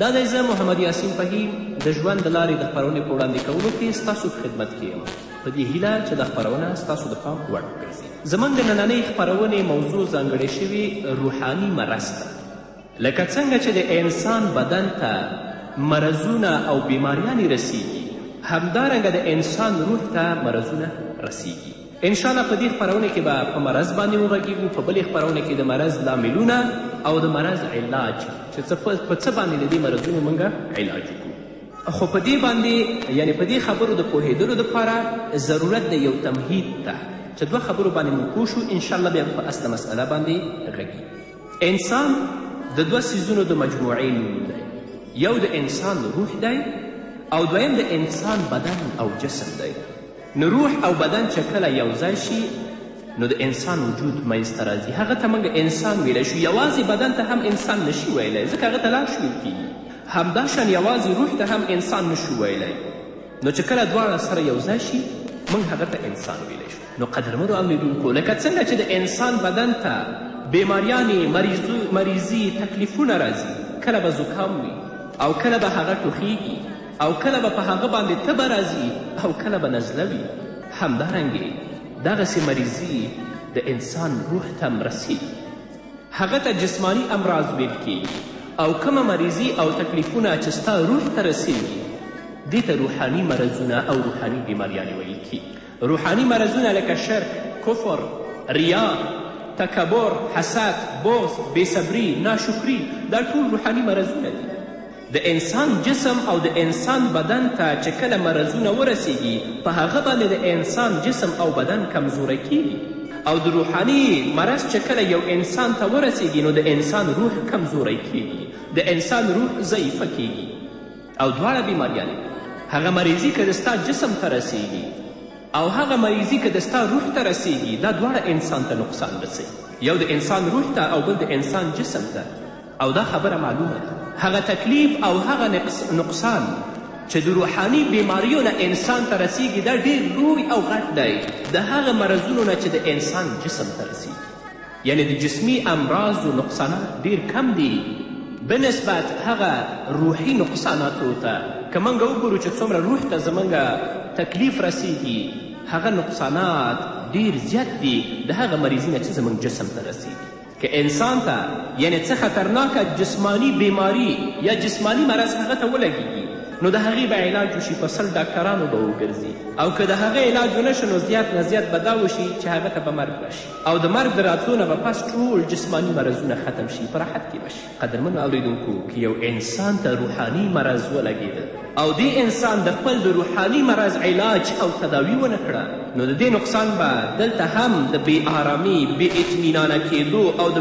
دا دی زه محمد یاسین فهیم د ژوند د لارې د خپرونې په وړاندې کولو کې ستاسو په خدمت کې یم په دې هیله چې دا خپرونه ستاسو د پام وړ وګرځي زموږ د نننۍ خپرونې موضوع ځانګړې شوې روحاني مرض ده لکه څنګه چې د انسان بدن ته مرضونه او بیماریانې رسیږي همدارنګه د انسان روح ته مرضونه رسیږي ان شاء الله په دې خپرونه کې به په مرض باندې وغږیږو په بلې خپرونه کې د مرض لاملونه او د مرض علاج چې څه په څه باندې د دې مرضونو موږ علاج وکړو خو په دې باندې یعنې په دې خبرو د پوهېدلو دپاره ضرورت د یو تمهید ده چې دوه خبرو باندې موږ پوه شو انشاءالله بیا په اصله مسئله باندې غږي انسان د دوه څیزونو د مجموعې نوم دی یو د انسان روح دی او دویم د انسان بدن او جسم دی نو روح او بدن چې کله یو ځای شي نو د انسان وجود منځته راځي هغه ته موږ انسان ویلی شو یوازې بدن ته هم انسان نشي ویلی ځکه هغه ته لاش ویل کیږي همداشان یوازې روح ته هم انسان نشو ویلی نو چې کله دواړه سره یو ځای شي موږ هغه ته انسان ویلی شو نو قدرمنو اوریدونکو لکه څنګه چې د انسان بدن ته بیماریانې مریضي تکلیفونه راځي کله به زکام وي او کله به هغه ټوخیږي او کله به په هغه باندې تبه راځي او کله به نزله وي همدارنګې دغسې مریضي د انسان روح ته هم رسیږي هغه ته جسماني امراض ویل کیږي او کومه مریضي او تکلیفونه چې ستا روح ته رسیږي دې ته روحاني مرضونه او روحاني بیماریانې ویل کیږي روحاني مرضونه لکه شرک کفر ریا تکبر حسد بغض بېصبري ناشکري دا ټول روحاني مرضونه دي د انسان جسم او د انسان بدن ته چې کله مرضونه ورسېږي، په هغه باندې د انسان جسم او بدن کمزوری کېږي او د روحاني مرض چې کله یو انسان ته ورسېږي نو د انسان روح کمزوری کېږي، د انسان روح ضعیفه کېږي او دواړه بیماریانې هغه مریضي که د ستا جسم ته رسیږي او هغه مریضي که د ستا روح ته رسیږي دا دواړه انسان ته نقصان رسوي یو د انسان روح ته او بل د انسان جسم ته او دا خبره معلومه ده هغه تکلیف او هغه نقصان چې د روحاني بیماریو نه انسان ته رسیږي دا ډېر لوی او غټ دی د هغه مرضونو نه چې د انسان جسم ته رسیږي یعنی د جسمي امراضو نقصانات ډېر کم دي بنسبت هغه روحي نقصاناتو ته که موږ وګورو چې څومره روح ته زموږ تکلیف رسیږي هغه نقصانات ډیر زیات دي د هغه مریضي نه چې زموږ جسم ته رسیږي که انسان ته یعنې څه خطرناکه جسماني بیماري یا جسماني مرض هغه ته ولګېږي نو د هغې به علاج وشي په سل ډاکټرانو به وګرځي او که د هغه علاج ونه شو نو زیات نه زیات به دا وشي چې هغه ته به مرګ راشي او د مرګ د راتلو نه به پس ټول جسماني مرضونه ختم شي په راحت کې به شي قدرمنو اوریدونکو که یو انسان ته روحاني مرض ولګېده او دې انسان د خپل د روحاني مرض علاج او تداوي ونه کړه نو د دې نقصان به دلته هم د بې آرامي بې اطمینانه کېدو او د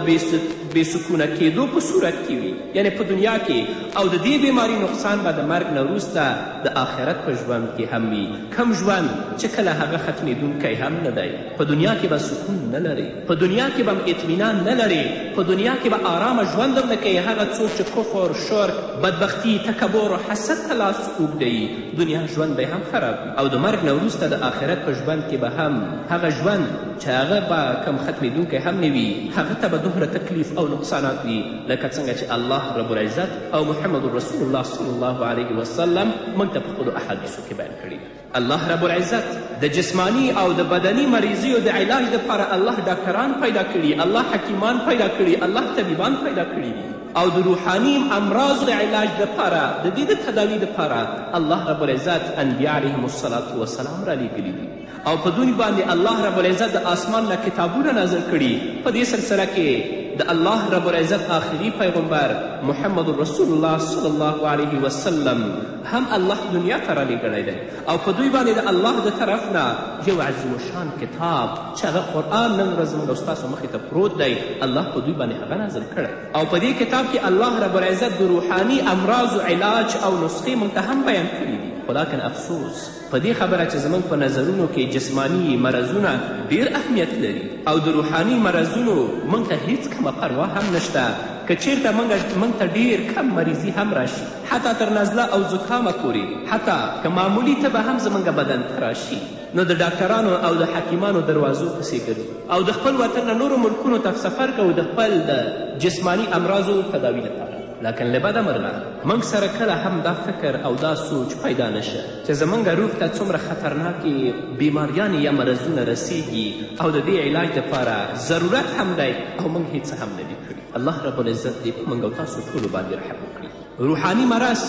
بې سکونه کېدو په صورت کې وي یعنې په دنیا کې او د دې بیماري نقصان به د مرګ نه وروسته د آخرت په ژوند کې هم وي کم ژوند چې کله هغه ختمېدونکی هم نه دی په دنیا کې به سکون نه لرې په دنیا کې به هم اطمینان نه لرې په دنیا کې به آرامه ژوند هم نه کوې هغه څوک چې کفر شرک بدبختي تکبر حسد ته لاس اوږدوي دنیا ژوند به هم خراب وي او د مرګ نه وروسته د آخرت په ژوند کې به هم هغه ژوند چې هغه به کم ختمېدونکی هم نه وي هغه ته به دومره تکلیف او نقصانات وي لکه څنګه چې الله رب العزت او محمد رسول الله صلی الله علیه وسلم موږ ته په خپلو احادیثو کې بیان کړي الله رب العزت د جسمانی او د بدنی مریضیو د علاج دپاره الله ډاکټران پیدا کړي الله حکیمان پیدا کړي الله طبیبان پیدا کړي دي او د روحاني امراضو د علاج دپاره د دې د تداوي دپاره الله رب العزت انبیا علیهم الصلاة وسلام رالیږلي دي او په دوی باندې الله رب العزت د آسمان نه کتابونه نازل کړي په دې سلسله کې د الله رب العزت آخري پیغمبر محمد رسول الله صلی الله علیه وسلم هم الله دنیا ته رالیږلی دی او په دوی باندې د الله د طرف نه یو عظیم الشان کتاب چې هغه قرآن نن ورځ زموږ او ستاسو مخې ته پروت دی الله په دوی باندې هغه نازل کړی او په دې کتاب کې الله رب العزت د روحاني امراضو علاج او نسخې موږ ته هم بیان کړي دي خو لاکن افسوس په دې خبره چې زموږ په نظرونو کې جسماني مرضونه ډېر اهمیت لري او د روحاني مرضونو موږ ته هیڅ کومه پروا هم نشته که چیرته موږ ته ډېر کم مریضي هم راشي حتی تر نزله او زکامه پورې حتی که معمولي تبه هم زموږ بدن ته راشي نو د ډاکټرانو او د حکیمانو دروازو پسې ګرځو او د خپل وطن نه نورو ملکونو ته سفر کوو د خپل د جسماني امراضو تداوي لپاره لکن له بده مرغه موږ سره کله هم دا فکر او دا سوچ پیدا نه شه چې زموږ روح ته څومره خطرناکې بیماریانې یا مرضونه رسیږي او د دې علاج دپاره ضرورت هم دی او موږ هیڅ هم نه دي کړي الله رب العزت دې په موږ او تاسو ټولو باندې رحم وکړي روحاني مرض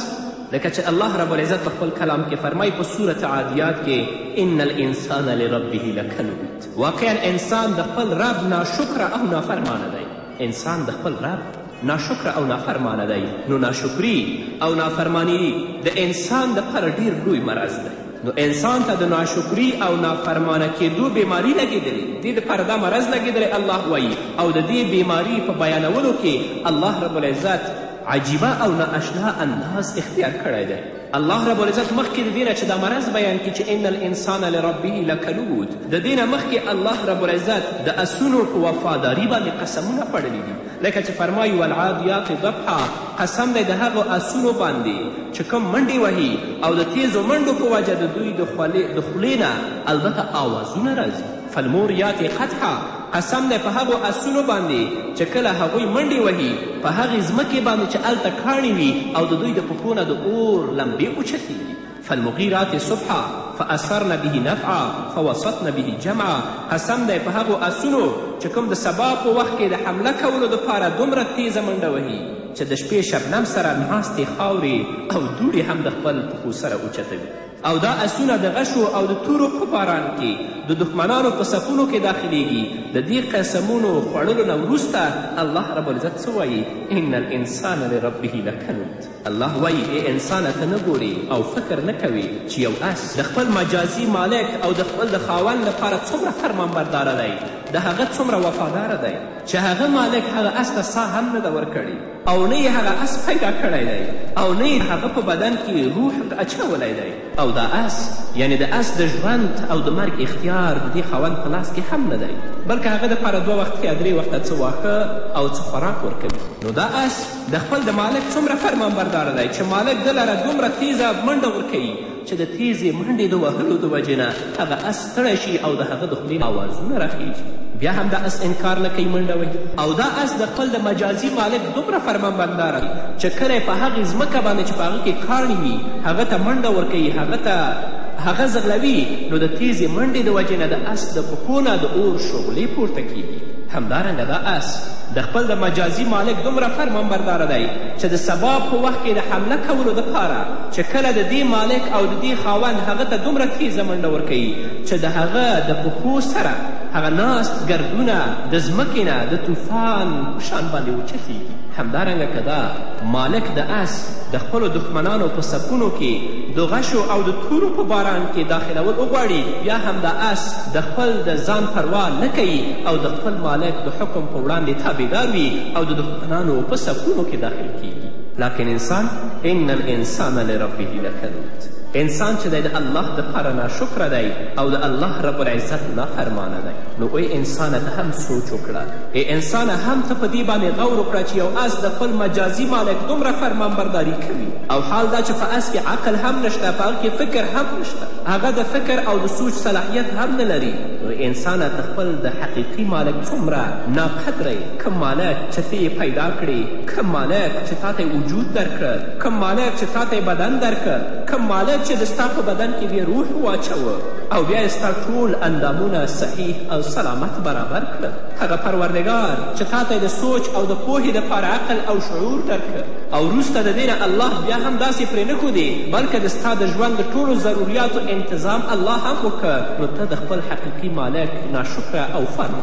لکه چې الله رب العزت په خپل کلام کې فرمایي په صورت عادیات کې ان الانسان لربه لکنود واقعا انسان د خپل رب ناشکره او نافرمانه دی انسان د خپل رب ناشکره او نافرمانه دی نو ناشکري او نافرماني د انسان دپاره ډیر لوی مرض دی نو انسان ته د ناشکري او نافرمانه کېدو بیماري لګېدلې دې دپاره دا مرض لګېدلی الله وایي او د دې بیماري په بیانولو کې الله رب العزت عجیبه او نااشنا انداز اختیار کړی دی الله رب العزت مخکې د دې نه چې دا مرض بیان کړي چې ان الانسان لربه لکلود د دې نه مخکې الله رب العزت د اسونو په وفاداري باندې قسمونه خوړلي دي لکه چې فرمايي والعاديات ضبحا قسم دی د هغو اسونو باندې چې کوم منډې وهي او د تیزو منډو په وجه د دوی د خولې نه البته آوازونه راځي فالموریات قطحا قسم دی په هغو اسونو باندې چې کله هغوی منډې وهي په هغې ځمکې باندې چې هلته کاڼي وي او د دوی د پښو نه د اور لمبې اوچتېږي فالمغیرات صبحا فاثرن به نفعا فوسطن به جمعا قسم دی په هغو اسونو چې کوم د سبا په وخت کې د حمله کولو دپاره دومره تیزه منډه وهي چې د شپې شبنم سره ناستې خاورې او دوړې هم د خپل پښو سره اوچتوي او دا اسونه د غشو او د تورو په باران کې د دښمنانو په صفونو کې داخلیږي د دې قسمونو خوړلو نه وروسته الله رب العزت څه وایي ان الانسان لربه لکنود الله وایي، ای انسانه! ته نه ګورې او فکر نه کوې چې یو اس د خپل مجازي مالک او د خپل د خاوند لپاره څومره فرمانبرداره دی، د هغه څومره وفاداره دی چې هغه مالک هغه اس ته ساه هم نه ده ورکړې او نه یې هغه اس پیدا کړی دی او نه یې د هغه په بدن کې روح اچولی دی او دا اس، یعنې د اس د ژوند او د مرګ اختیار د دې خاوند په لاس کې هم نه دی، بلکه هغه لپاره دوه وخته یا درې وخته څه واښه او څه خوراک ورکوي، نو دا اس، د خپل د مالک څومره فرمان برداره دی چې مالک ده لره دومره تیزه منډه ورکوي چې د تیزې منډې د وهلو د وجې نه هغه اس ستړی شي او د هغه د خولې آوازونه راخیژي بیا هم دا اس انکار نه کوي منډه وهي او دا اس د خپل د مجازي مالک دومره فرمان برداره دی چې کله په هغې ځمکه باندې چې په هغه کې کاڼي وي هغه ته منډه ورکوي هغه ته هغه ځغلوي نو د تیزې منډې د وجې نه د اس د پښو نه د اور شغلې پورته کیږي همدارنګه دا اس د خپل د مجازي مالک دومره فرمانبرداره دی چې د سبا په وخت کې د حمله کولو دپاره چې کله د دې مالک او د دې خاوند هغه ته دومره تیزه منډه ورکوي چې د هغه د پښو سره هغه ناست ګردونه د ځمکې نه د طوفان شان باندې وچخیږي همدارنګه که دا مالک د اس د خپلو دښمنانو په سپونو کې د غشو او د تورو په باران کې داخلول وغواړي یا هم دا اس د خپل د ځان پروا نه کوي او د خپل مالک د حکم په وړاندې تابعدار وي او د دښمنانو په صفونو کې داخل کیږي لکن انسان ان الانسان لربه لکنود انسان چې دی د الله دپاره ناشکره دی او د الله رب العزت نافرمانه دی نو ای انسانه ته هم سوچ وکړه ای انسانه هم ته په دې باندې غور وکړه چې یو اس د خپل مجازي مالک دومره فرمانبرداري کوي او حال دا چې په اس کې عقل هم نشته په هغه کې فکر هم نشته هغه د فکر او د سوچ صلاحیت هم نه لري. نو انسانه ته خپل د حقیقي مالک څومره نا قدره یې، کوم مالک چې ته یې پیدا کړې، کوم مالک چې تاته یې وجود درکړ، کوم مالک چې تاته یې بدن درکړ، کوم مالک چې د ستا په بدن کې دې روح واچوه او بیا یې ستا ټول اندامونه صحیح او سلامت برابر کړل، هغه پروردګار چې تاته یې د سوچ او د پوهې دپاره عقل او شعور درکړ. او وروسته د دې نه الله بیا هم داسې پرېنښودې، بلکه د ستا د ژوند د ټولو ضروریاتو انتظام الله هم وکړ، نو ته د خپل حقیقي مالک ناشکره او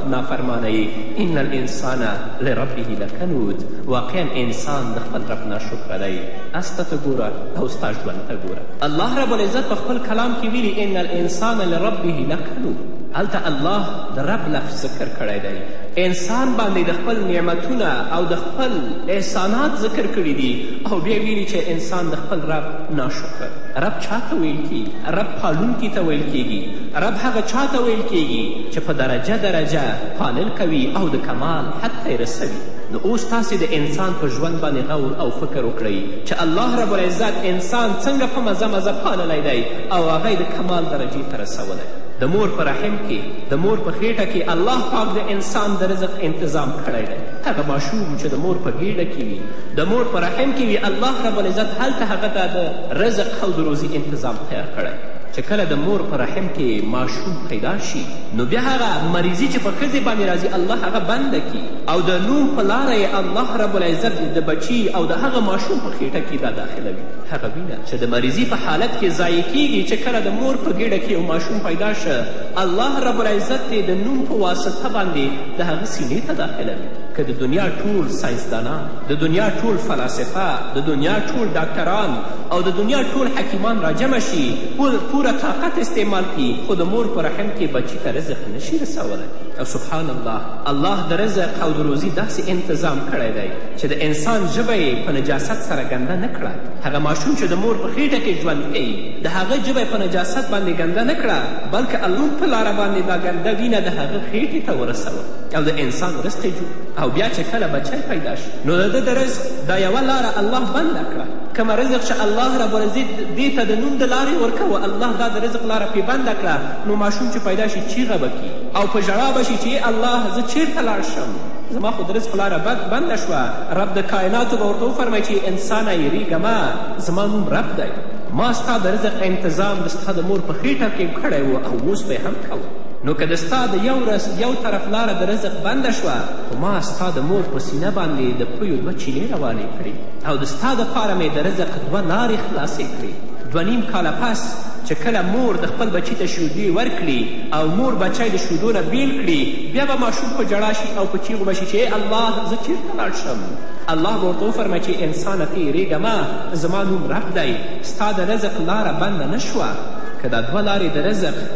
نافرمانه یې، ان الانسان لربه لکنود، واقعا انسان د خپل رب ناشکره دی، اس ته ته ګوره او ستا ژوند ته ګوره. الله رب العزت په خپل کلام کې ویلي، ان الانسان لربه لکنود، هلته الله د رب لفظ ذکر کړی دی، انسان باندې د خپل نعمتونه او د خپل احسانات ذکر کړي دي او بیا ویلي چې انسان د خپل رب ناشکر رب چا ته ویل کیږي رب پالونکي ته ویل کیږي رب هغه چا ته ویل کیږي چې په درجه درجه پالل کوي او د کمال حد ته رسوي نو اوس تاسې د انسان په ژوند باندې غور او فکر وکړئ چې الله رب العزت انسان څنګه په مزه مزه پاللی دی او هغه د کمال درجې ته رسولی د مور په رحم کې د مور په خېټه کې الله پاک د انسان د رزق انتظام کړی دی هغه ماشوم چې د مور په ګېډه کې وي د مور په رحم کې وي الله رب العزت هلته هغه ته د رزق او د روزي انتظام خیر کړی چې کله د مور په رحم کې ماشوم پیدا شي نو بیا هغه مریضي چې په ښځې باندې راځي الله هغه بنده کي او د نوم په لاره یې الله رب العزت د بچي او د هغه ماشوم په خېټه کې دا داخلوي هغه وینه چې د مریضي په حالت کې ضایع کیږي چې کله د مور په ګېډه کې یو ماشوم پیدا شه الله رب العزت د نوم په واسطه باندې د هغه سینې ته داخله وي که د دنیا ټول ساینسدانان د دنیا ټول فلاسفه د دنیا ټول ډاکټران او د دنیا ټول حکیمان راجمع شي پوره طاقت استعمال کړي خو د مور په رحم کې بچي ته رزق نشي رسولی او سبحان الله الله د رزق او د روزي داسې انتظام کړی دی چې د انسان ژبه یې په نجاست سره ګنده نه کړه هغه ماشوم چې د مور په خېټه کې ژوند کوي د هغه ژبه په نجاست باندې ګنده نه کړه بلکې الله په لاره باندې دا ګنده وینه د هغه خېټې ته ورسوه او د انسان رزق یې جوړ او بیا چې کله بچی پیدا شو نو د ده د رزق دا یوه لاره الله بنده کړه کومه رزق چې الله ربالعزې دې ته د نوم د لارې ورکوه الله دا د رزق لاره پې بنده کړه نو ماشوم چې پیدا شي چیغه به کي او په ژړا به شي چې الله زه چیرته لاړ شم زما خو د رزق لاره بد بنده شوه رب د کایناتو به ورته وفرمایي چې انسانه یریږه مه زما نوم رب دی ما ستا د رزق انتظام د ستا د مور په خېټه کې کړی و او اوس به یې هم کوم نو که د ستا د یو رس یو طرف لاره د رزق بنده شوه خو ما ستا د مور په سینه باندې د پویو دوه چینې روانې کړې او د ستا دپاره مې د رزق دوه لارې خلاصې کړې دوه نیم کاله پس چې کله مور د خپل بچي ته شیدې ورکړي او مور بچی د شیدو نه بیل کړي بیا به ماشوم په ژړا شي او په چیغو به شي چې الله زه چیرته لاړ شم الله به ورته وفرمایي چې انسانه ته یېرېږه مه زما نوم رب دی ستا د رزق لاره بنده نه شوه که دا دوه لارې د رزق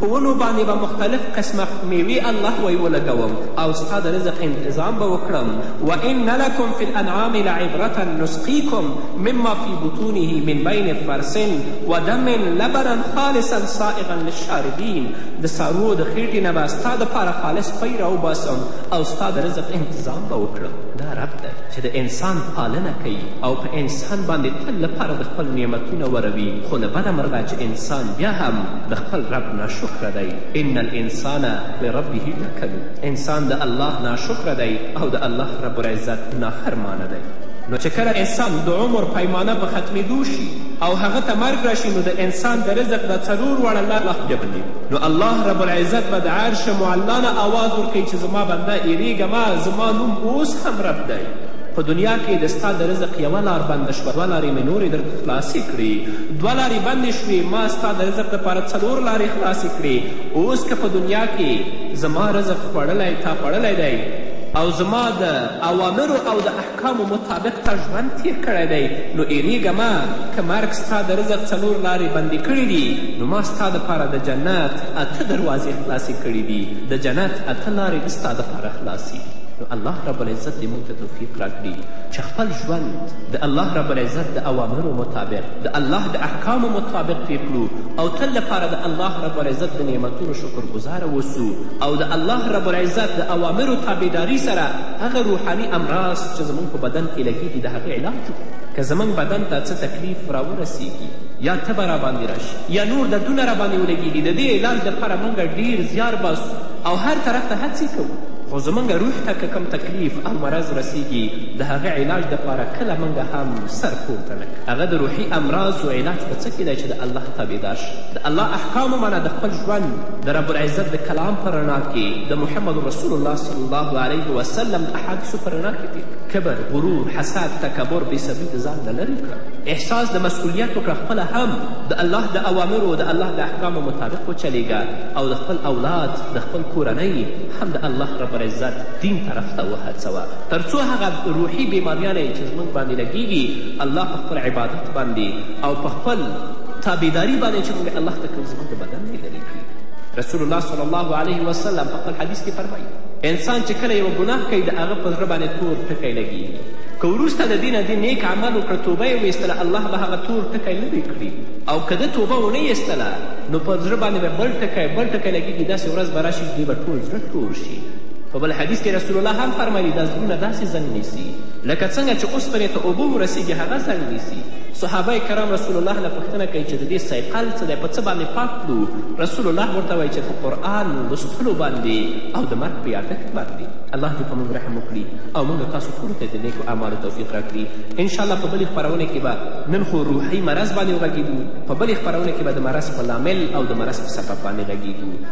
په ونو باندې به مختلف قسمه میوې الله وی ولګوم او ستا د رزق انتظام به وکړم وان لکم فی الانعام لعبرة نسقیکم مما فی بطونه من بین فرس و دم لبنا خالصا سائغا للشاربین د څاروو د خیټې نه به ستا دپاره خالص پی راوباسم او ستا د رزق انتظام به وکړم دا رب ده چې د انسان پالنه کوي او په انسان باندې تل لپاره د خپل نعمتونه وروي خو له بده مرغه چې انسان بیا هم د خپل رب ناشکره دی ان الانسان لربه لکنود انسان د الله ناشکره دی او د الله رب العزت نافرمانه دی نو چې کله انسان د عمر پیمانه په ختمېدو شي او هغه ته مرګ راشي نو د انسان د رزق دا څلور واړه الله الله جبلي نو الله رب العزت به د عرش معلا نه آواز ورکوي چې زما بنده ایریږه ما زما نوم اوس هم رب دی په دنیا کې د ستا د رزق یوه لار بنده شوه دوه لارې مې نورې در خلاصې کړې دوه لارې بندې شوې، ما ستا د رزق لپاره څلور لارې خلاصې کړې، اوس که په دنیا کې زما رزق خوړلی تا خوړلی دی او زما د اوامرو او د احکامو مطابق تا ژوند تیر کړی دی، نو ایریږه مه، که مرګ ستا د رزق څلور لارې بندې کړې دي، نو ما ستا دپاره د جنت اته دروازې خلاصې کړې دي، د جنت اته لارې د ستا دپاره خلاصې دي. نو الله رب العزت دې موږ ته توفیق راکړي چې خپل ژوند د الله رب العزت د اوامرو مطابق د الله د احکامو مطابق پې کړو او تل لپاره د الله رب العزت د نعمتونو شکر ګزار اوسو او د الله رب العزت د اوامرو تابعداري سره هغه روحاني امراض چې زموږ په بدن کې لګیږي د هغه علاج وکړو که زموږ بدن ته څه تکلیف راورسیږي یا تبه راباندې راشي یا نور دردونه راباندې ولګیږي د دې علاج دپاره موږ ډیر زیار باسو او هر طرف ته هڅې کوو خو زموږ روح ته که کوم تکلیف او مرض رسیږي د هغه علاج دپاره کله موږ هم سر پورته نه کړو هغه د روحي امراضو علاج په څه کې دی چې د الله تابعدار شي د الله احکامو معنی د خپل ژوند د رب العزت د کلام په رڼا کې د محمد رسول الله صلی الله علیه وسلم د احادیثو په رڼا کې تېر کبر غرور حسد تکبر بېسبي د ځان نه لرې کړه احساس د مسؤلیت وکړه خپله هم د الله د اوامرو د الله د احکامو مطابق وچلېږه او د خپل اولاد د خپل کورنۍ هم د الله رب العزت دین طرف ته وهڅوه تر څو هغه روحي بېماریانه یې چې زموږ باندې لګېږي الله په خپل عبادت باندې او په خپل تابعداري باندې چې موږ الله ته کوو زموږ بدن نه لرې کړي رسول الله صلی الله علیه وسلم په خپل حدیث کې فرمایي انسان چې کله یوه ګناه کوي د هغه په زړه باندې تور ټکی لګېږي که وروسته د دې نه دې نیک عمل وکړه توبه یې ویستله الله به هغه تور ټکی لرې کړي او که ده توبه ونه یستله نو په زړه باندې به بل ټکی بل ټکی لګېږي داسې ورځ به راشي چې دوی به ټول زړه تور شي په بل حدیث کې رسول الله هم فرمایلي دا زړونه داسې زنګ نیسي لکه څنګه چې اوسپنې ته اوبه ورسېږي هغه زنګ نیسي صحابه کرام رسول الله نه پوښتنه کوي چې د دې سیقل څه دی په څه باندې پاک کړو رسول الله ورته وایي چې په قرآن لوستلو باندې او د مرګ په یادښت باندې الله دې په موږ رحم وکړي او موږ تاسو ټولو ته د نیکو اعمالو توفیق راکړي انشاءالله په بلې خپرونه کې به نن خو روحي مرض باندې وغږېدو په بلې خپرونه کې به د مرض په لامل او د مرض په سبب باندې غږېږو